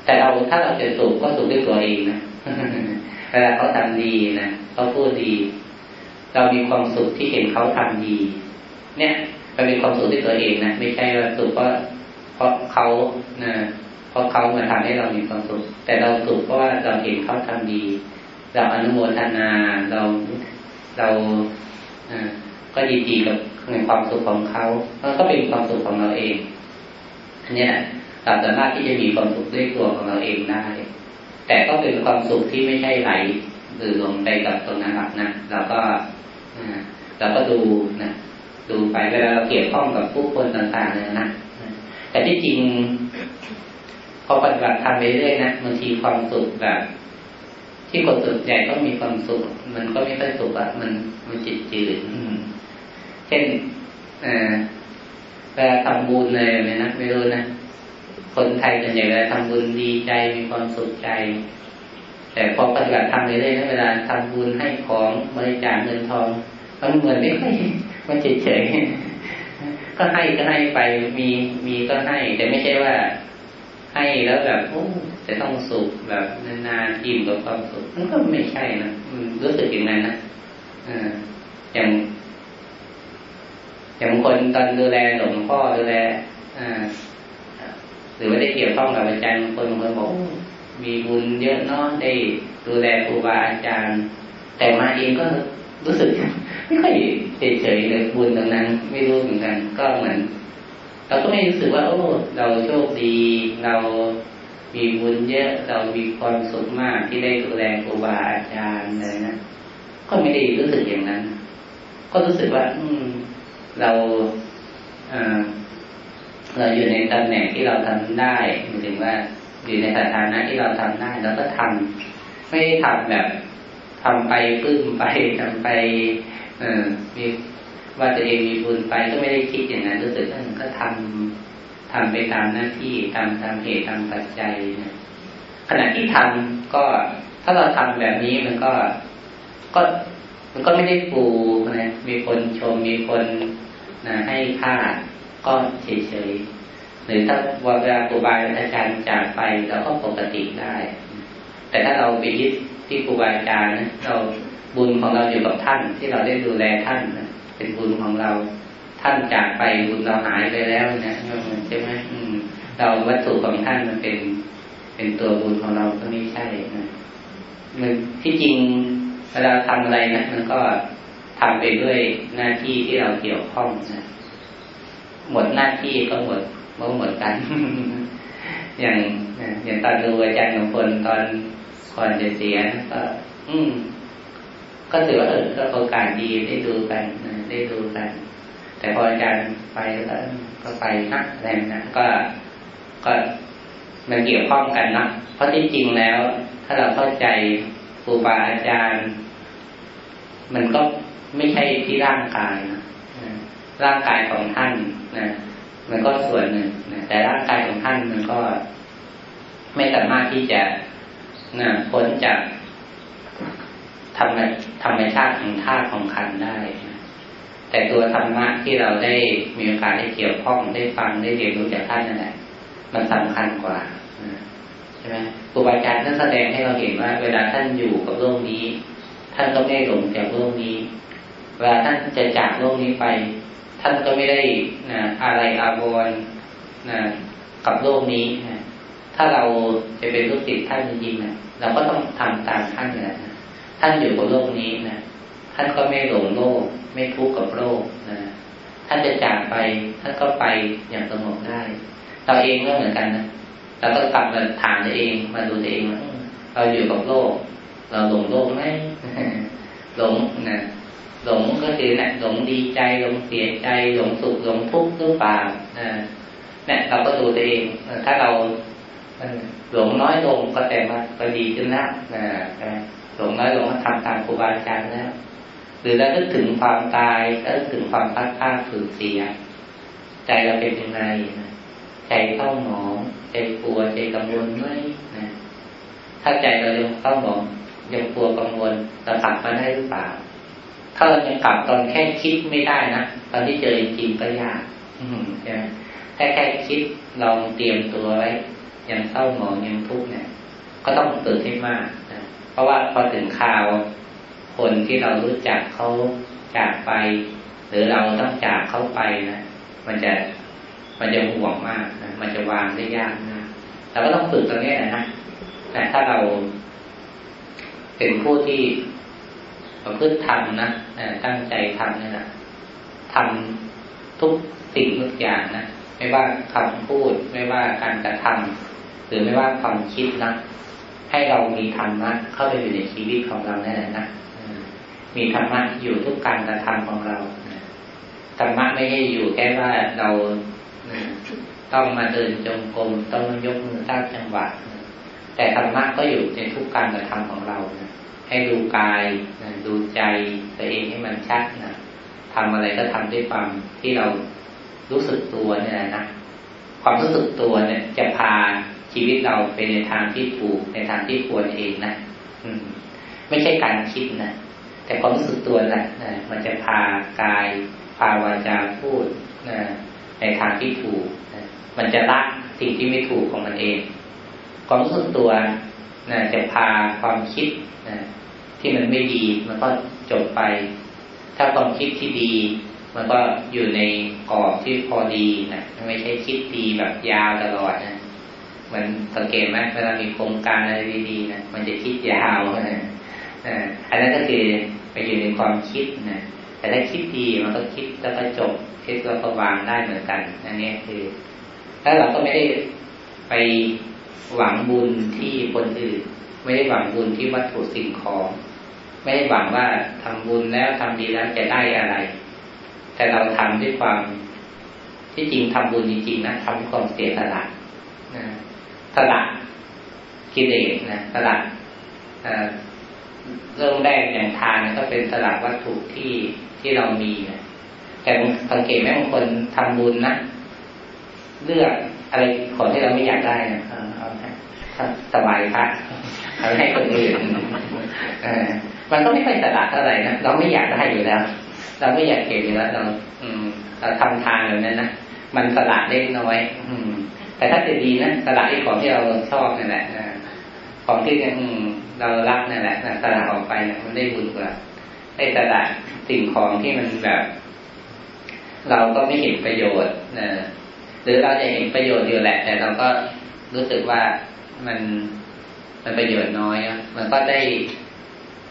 แต่เราถ้าเราจะสุขก็สุขด้วยตัวเองนะเวลาเขาทำดีนะเขาพูดดี เรามีความสุขที่เห็นเขาทำดี เนี่ย มันเป็นความสุขที่ตัวเองนะไม่ใช่ว่าสุขเพราะเพราะเขานะเพราะเขามาทำให้เรามีความสุข แต่เราสุขเพราะว่าเราเห็นเขาทำดี เราอนุโมทนาเราเราก็ยินดีกับในความสุขของเขามันก็เป็นความสุขของเราเองอันนี้เราสามารถที่จะมีความสุขด้วยตัวของเราเองได้ แต่ก็เป็นความสุขที่ไม่ใช่ไหลหรือลงไปกับตรงนั้นหรอกนะเราก็เราก็ดูนะ ดูไปเวลาเราเกี่ยวข้องกับผู้คนต่างๆเลยนะแต่ที่จริงพอปฏิบัติทำไปเรื่อยนะบางทีความสุขแบบ ที่คนส่วนใหญ่ต้องมีความสุข มันก็ไม่ค่อยสุขอะมันมันจิตจืดเช่นเวลาทำบุญเลยนะไม่รู้นะคนไทยส่วนใหญ่เวลาทำบุญดีใจมีความสุขใจ แต่พอปฏิบัติทำไปเรื่อยนะเวลาทำบุญให้ของบริจาคเงินทองมันเหมือนไม่ค่อย มันเฉยๆก็ให้ก็ให้ไปมีมีก็ให้ แต่ไม่ใช่ว่า ให้แล้วแบบโอ้จะต้องสุขแบบนานๆอิ่มกับความสุขมันก็ไม่ใช่นะมันรู้สึกอย่างนั้นนะอ่าอย่างอย่างคนตอนดูแลหลวงพ่อดูแลอ่าหรือว่าได้เกี่ยวข้องกับอาจารย์คนบางคนบอกมีบุญเยอะเนาะได้ดูแลครูบาอาจารย์ แต่มาเองก็ รู้สึกไม่ค่อยเฉยๆเลยบุญตรงนั้น ไม่รู้เหมือนกัน ก็เหมือนเราก็ไม่รู้สึกว่าโอ้เราโชคดีเรามีบุญเยอะเรามีความสุขมากที่ได้ดูแลครูบาอาจารย์เลยนะก็ไม่ได้รู้สึกอย่างนั้น ก็รู้สึกว่า อืม เราเราอยู่ในตำแหน่งที่เราทำได้หมายถึงว่าอยู่ในสถานะที่เราทำได้เราก็ทำไม่ได้ทำแบบ ทำไปปลื้มไปทำไปมีว่าตัวเองมีบุญไปก็ไม่ได้คิดอย่างนั้นรู้สึกว่าก็ทำทำไปตามหน้าที่ตามตามเหตุตามปัจจัยนะขณะที่ทำก็ถ้าเราทำแบบนี้มันก็ก็มันก็ไม่ได้ปูนะมีคนชมมีคนนะให้ค่าก็เฉยๆหรือถ้าเวลาครูบาอาจารย์จากไปเราก็ปกติได้ แต่ถ้าเราไปยึด ที่ครูบาอาจารย์นะเราบุญของเราอยู่กับท่านที่เราได้ดูแลท่านนะเป็นบุญของเราท่านจากไปบุญเราหายไปแล้วนะใช่ไหมเราวัตถุของท่านมันเป็น เป็นตัวบุญของเราก็ไม่ใช่นะมันที่จริงเวลาทำอะไรนะมันก็ทำไปด้วยหน้าที่ที่เราเกี่ยวข้องนะหมดหน้าที่ก็หมดก็หมดกัน อย่างอย่างตอนดูอาจารย์ของคนตอน ก่อนจะเสียก็ อืม ก็ถือว่าเออก็โอกาสดีได้ดูกันได้ดูกัน แต่พออาจารย์ไปแล้วก็ไปนักอะไรนะก็ก็มันเกี่ยวข้องกันนะเพราะที่จริงแล้ว ถ้าเราเข้าใจครูบาอาจารย์ มันก็ไม่ใช่ที่ร่างกายนะร่างกายของท่านนะมันก็ส่วนหนึ่งนะแต่ร่างกายของท่านมันก็ไม่สามารถที่จะ นะพ้นจากธรรมธรรมชาติของธาตุของขันได้นะแต่ตัวธรรมะที่เราได้มีโอกาสได้เกี่ยวข้องได้ฟังได้เรียนรู้จากท่านนั่นแหละมันสำคัญกว่าใช่ไหมครูบาอาจารย์ท่านแสดงให้เราเห็นว่า เวลาท่านอยู่กับโลกนี้ ท่านก็ไม่หลงจากโลกนี้ เวลาท่านจะจากโลกนี้ไป ท่านก็ไม่ได้นะอะไรอาวรนะกับโลกนี้นะ ถ้าเราจะเป็นลูกศิษย์ท่านจริงๆนะเราก็ต้องทำตามท่านนะท่านอยู่กับโลกนี้นะท่านก็ไม่หลงโลก ไม่ทุกข์กับโลกนะท่านจะจากไปท่านก็ไปอย่างสงบได้ เราเองก็เหมือนกันนะเราก็กลับมาถามตัวเองมาดูตัวเองว่าเราอยู่กับโลก เราหลงโลกไหมหลงนะหลงก็คือนี่ยหลงดีใจหลงเสียใจหลงสุขหลงทุกข์หรือเปล่านะเนี่ยเราก็ดูตัวเองถ้าเรา หลงน้อยลงก็แต่มาก็ดีขึ้นแล้วหลงน้อยลงก็ทำตามครูบาอาจารย์แล้วหรือเราคิดถึงความตายแล้วถึงความพัดพลาดสูญเสีย ใจเราเป็นยังไงใจเข้าหมอง ใจกลัวใจกังวลไหมนะถ้าใจเรายังเข้าหมองยังกลัวกังวลเรากลับมาได้หรือเปล่าถ้าเรายังกลับตอนแค่คิดไม่ได้นะตอนที่เจอจริงก็ยากใช่ไหมแค่แค่คิดลองเตรียมตัวไว้ ยังเศร้าหมองยังทุกข์เนี่ย ก็ต้องตื่นให้มากนะเพราะว่าพอถึงข่าวคนที่เรารู้จักเขาจากไป หรือเราต้องจากเขาไปนะมันจะมันจะห่วงมากนะมันจะวางได้ยากนะเราก็ต้องฝึกตรงนี้นะแต่ถ้าเรา เป็นผู้ที่ประพฤติทำนะตั้งใจทำนี่แหละทำทุกสิ่งทุกอย่างนะไม่ว่าคำพูด ไม่ว่าการกระทำ รือไม่ว่าความคิดนะให้เรามีธรรมะเข้าไปอยู่ในชีวิตของเราแน่นะมีธรรมะอยู่ทุกการกระทำของเราธรรมะไม่ให้อยู่แค่ว่าเราต้องมาเดินจงกรมต้องยกมือสร้างจังหวะแต่ธรรมะก็อยู่ในทุกการกระทำของเรานะให้ดูกายนะดูใจตัวเองให้มันชัดนะทำอะไรก็ทำด้วยความที่เรารู้สึกตัวเนี่ยนะความรู้สึกตัวเนี่ยจะพา ชีวิตเราไปในทางที่ถูกในทางที่ควรเองนะอืม ไม่ใช่การคิดนะแต่ความรู้สึกตัวแหละนะมันจะพากาย พาวาจาพูดนะในทางที่ถูกนะมันจะละสิ่งที่ไม่ถูกของมันเอง ความรู้สึกตัวนะจะพาความคิดนะที่มันไม่ดีมันก็จบไป ถ้าความคิดที่ดี มันก็อยู่ในกรอบที่พอดีนะไม่ใช่คิดดีแบบยาวตลอดนะ มันสังเกตไหมเวลามีโครงการอะไรดีๆนะมันจะคิดยาวนะอันนั้นก็คือไปอยู่ในความคิดนะแต่ถ้าคิดดีมันก็คิดแล้วก็จบคิดแล้วก็วางได้เหมือนกันอันนี้คือ ถ้าเราก็ไม่ได้ไปหวังบุญที่คนอื่น ไม่ได้หวังบุญที่วัตถุสิ่งของ ไม่ได้หวังว่าทำบุญแล้วทำดีแล้วจะได้อะไร แต่เราทำด้วยความที่จริงทำบุญจริงๆนะทำด้วยความเสียสละนะ สละกิเลสนะสละเริ่มแรกอย่างทานก็เป็นสละวัตถุที่ที่เรามีนะแต่สังเกตไหมบางคนทำบุญนะเลือกอะไรของที่เราไม่อยากได้นะเอาสบายพระเอาให้คนอื่นมันก็ไม่ค่อยสละเท่าไหร่นะเราไม่อยากได้อยู่แล้ว เราไม่อยากเก็บอยู่แล้วเรา อืมเราทำทานแบบนั้นนะมันสละได้น้อย อืม แต่ถ้าจะดีนะสละไอ้ของที่เราชอบนั่นแหละของที่เรารักนั่นแหละสละออกไปมันได้บุญกว่าไอ้สละสิ่งของที่มันแบบ เราก็ไม่เห็นประโยชน์นะหรือเราจะเห็นประโยชน์อยู่แหละ แต่เราก็รู้สึกว่ามันมันประโยชน์น้อยมันก็ได้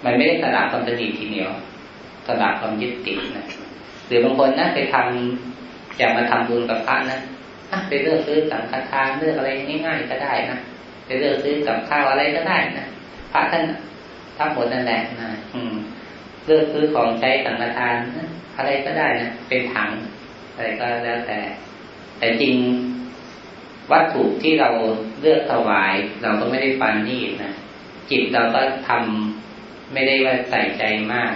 มันไม่ได้สละความสนิททีเหนียวสละความยึดติดนะหรือบางคนนะไปทำอยากมาทำบุญกับพระนะ ไปเลือกซื้อสังฆทานเลือกอะไรง่ายๆก็ได้นะไปเลือกซื้อกับข้าวอะไรก็ได้นะพระท่านทั้งหมดนั่นแหละนะอืม เลือกซื้อของใช้สังฆทานนะอะไรก็ได้นะเป็นถังอะไรก็แล้วแต่ แต่จริงวัตถุที่เราเลือกถวาย เราก็ไม่ได้ปันนี่นะจิตเราก็ทำไม่ได้ว่าใส่ใจมาก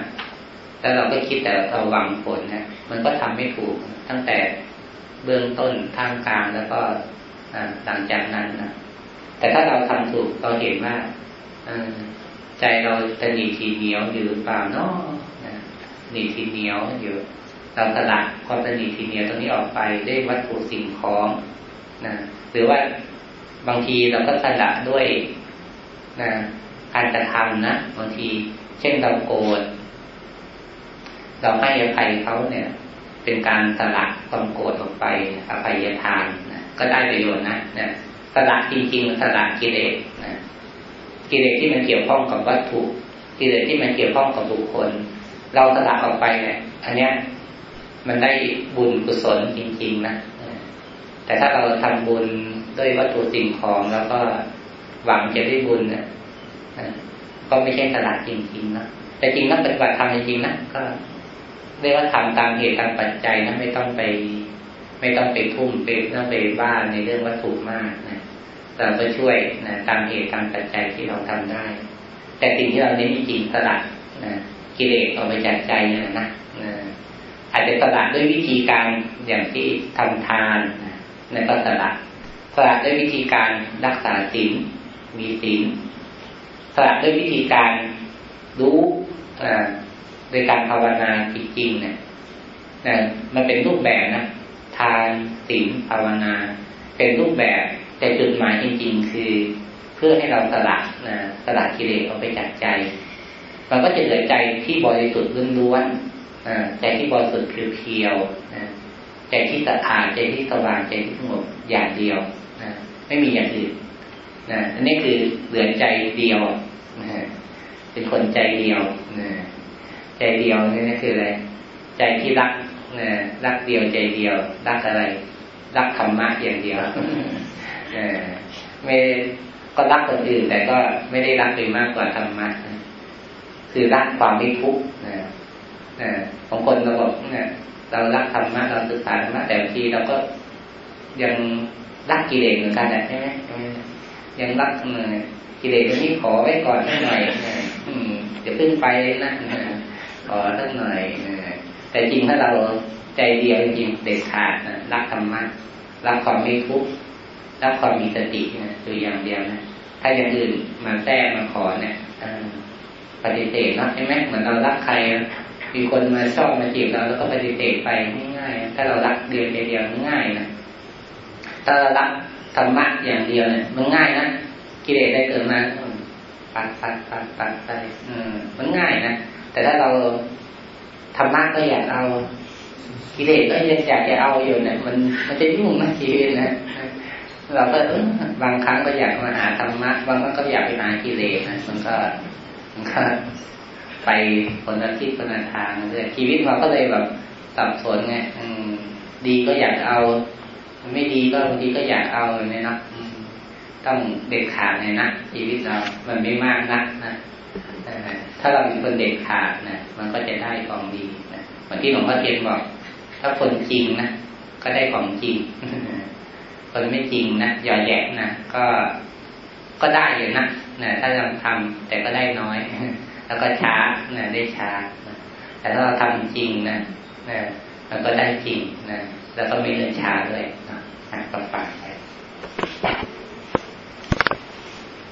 แล้วเราก็คิดแต่เราหวังผลนะมันก็ทำไม่ถูก ตั้งแต่ เบื้องต้นท่ามกลางแล้วก็หลังจากนั้นนะแต่ถ้าเราทำถูกเราเห็นว่าใจเราจะหนีทีเหนียวอยู่หรือเปล่าเนาะหนีทีเหนียวอยู่เราสลัดความตนีทีเหนียวตรงนี้ออกไปได้วัตถุสิ่งของนะหรือว่าบางทีเราก็สละด้วยนะการกระทำนะบางที เช่นเราโกรธเราให้อภัยเขาเนี่ย เป็นการสละความโกรธออกไปอภัยทานนะก็ได้ประโยชน์นะนะสละจริงๆสละกิเลสนะกิเลสที่มันเกี่ยวข้องกับวัตถุ กิเลสที่มันเกี่ยวข้องกับบุคคล เราสละออกไปเนี่ยอันเนี้ยมันได้บุญกุศลจริง ๆ นะแต่ถ้าเราทำบุญด้วยวัตถุสิ่งของแล้วก็หวังจะได้บุญเนี่ยก็ไม่ใช่สละจริงๆนะแต่จริงนักปฏิบัติธรรมจริงๆนะก็ เรียกว่าทำตามเหตุตามปัจจัยนะไม่ต้องไป ไม่ต้องไปทุ่มไปต้องไปบ้านในเรื่องวัตถุมากนะเราก็ช่วยนะตามเหตุตามปัจจัยที่เราทำได้ แต่สิ่งที่เราเน้นจริงสลัดนะกิเลสออกไปจากใจนะนะอาจจะสลัดด้วยวิธีการอย่างที่ทำทานนะนั่นก็สลัดสลัดด้วยวิธีการรักษาศีลมีศีลสลัดด้วยวิธีการรู้ โดยการภาวนาจริงๆเนี่ยนะมันเป็นรูปแบบนะทานศีลภาวนา เป็นรูปแบบแต่จุดหมายจริง ๆ คือ เพื่อให้เราสละนะสละกิเลสออกไปจากใจ มันก็จะเหลือใจที่บริสุทธิ์ล้วนๆใจที่บริสุทธิ์เพียวๆใจที่สะอาดใจที่สว่างใจที่สงบอย่างเดียวนะไม่มีอย่างอื่นนะอันนี้คือเหลือใจเดียวนะเป็นคนใจเดียวนะ ใจเดียวนี่คืออะไร ใจที่รักนะรักเดียวใจเดียว รักอะไร รักธรรมะอย่างเดียวไม่ก็รักคนอื่น แต่ก็ไม่ได้รักไปมากกว่าธรรมะคือรักความไม่ทุกข์นะของคนเราบอกเนี่ยเรารักธรรมะเราศึกษาธรรมะแต่บางทีเราก็ยังรักกิเลสเหมือนกันใช่ไหมยังรักกิเลสตัวนี้ขอไว้ก่อนหน่อยเดี๋ยวพึ่งไปนะ ขอสักหน่อยแต่จริงถ้าเราใจเดียวจริงเด็ดขาดนะรักธรรมะรักความไม่ทุกข์รักความมีสตินะตัวอย่างเดียวนะถ้าอย่างอื่นมาแทรกมาขอเนี่ยปฏิเสธนะใช่ไหมเหมือนเรารักใครมีคนมาชอบมาจีบเราแล้วก็ปฏิเสธไปง่ายๆถ้าเรารักเดียวเดียวง่ายนะถ้าเรารักธรรมะอย่างเดียวเนี่ยมันง่ายนะกิเลสได้เกิดมาปัดปัดปัดปัดไปมันง่ายนะ แต่ถ้าเราธรรมะก็อยากเอากิเลสก็ยังอยากจะเอาอยู่เนี่ยมันมันจะยุ่งนะชีวิตนะเราก็บางครั้งก็อยากมาหาธรรมะบางครั้งก็อยากไปหากิเลสนะมันก็มันก็ไปคนละทิศคนละทางเลยชีวิตเราก็เลยแบบสับสนไงดีก็อยากเอา ไม่ดีก็บางทีก็อยากเอาเนี่ยนะต้องเด็ดขาดเลยนะชีวิตเรา มันไม่มากนักนะ ถ้าเราเป็นคนเด็ดขาดนะมันก็จะได้ของดีนะเหมือนที่หลวงพ่อเทียนบอก ถ้าคนจริงนะก็ได้ของจริง คนไม่จริงนะหย่อแยะนะก็ก็ได้อยู่นะนะถ้าเราทำแต่ก็ได้น้อย แล้วก็ช้านะได้ช้าแต่ถ้าเราทำจริงนะนะมันก็ได้จริงนะแล้วก็ไม่เลื่อนช้าด้วยนะกับฝาก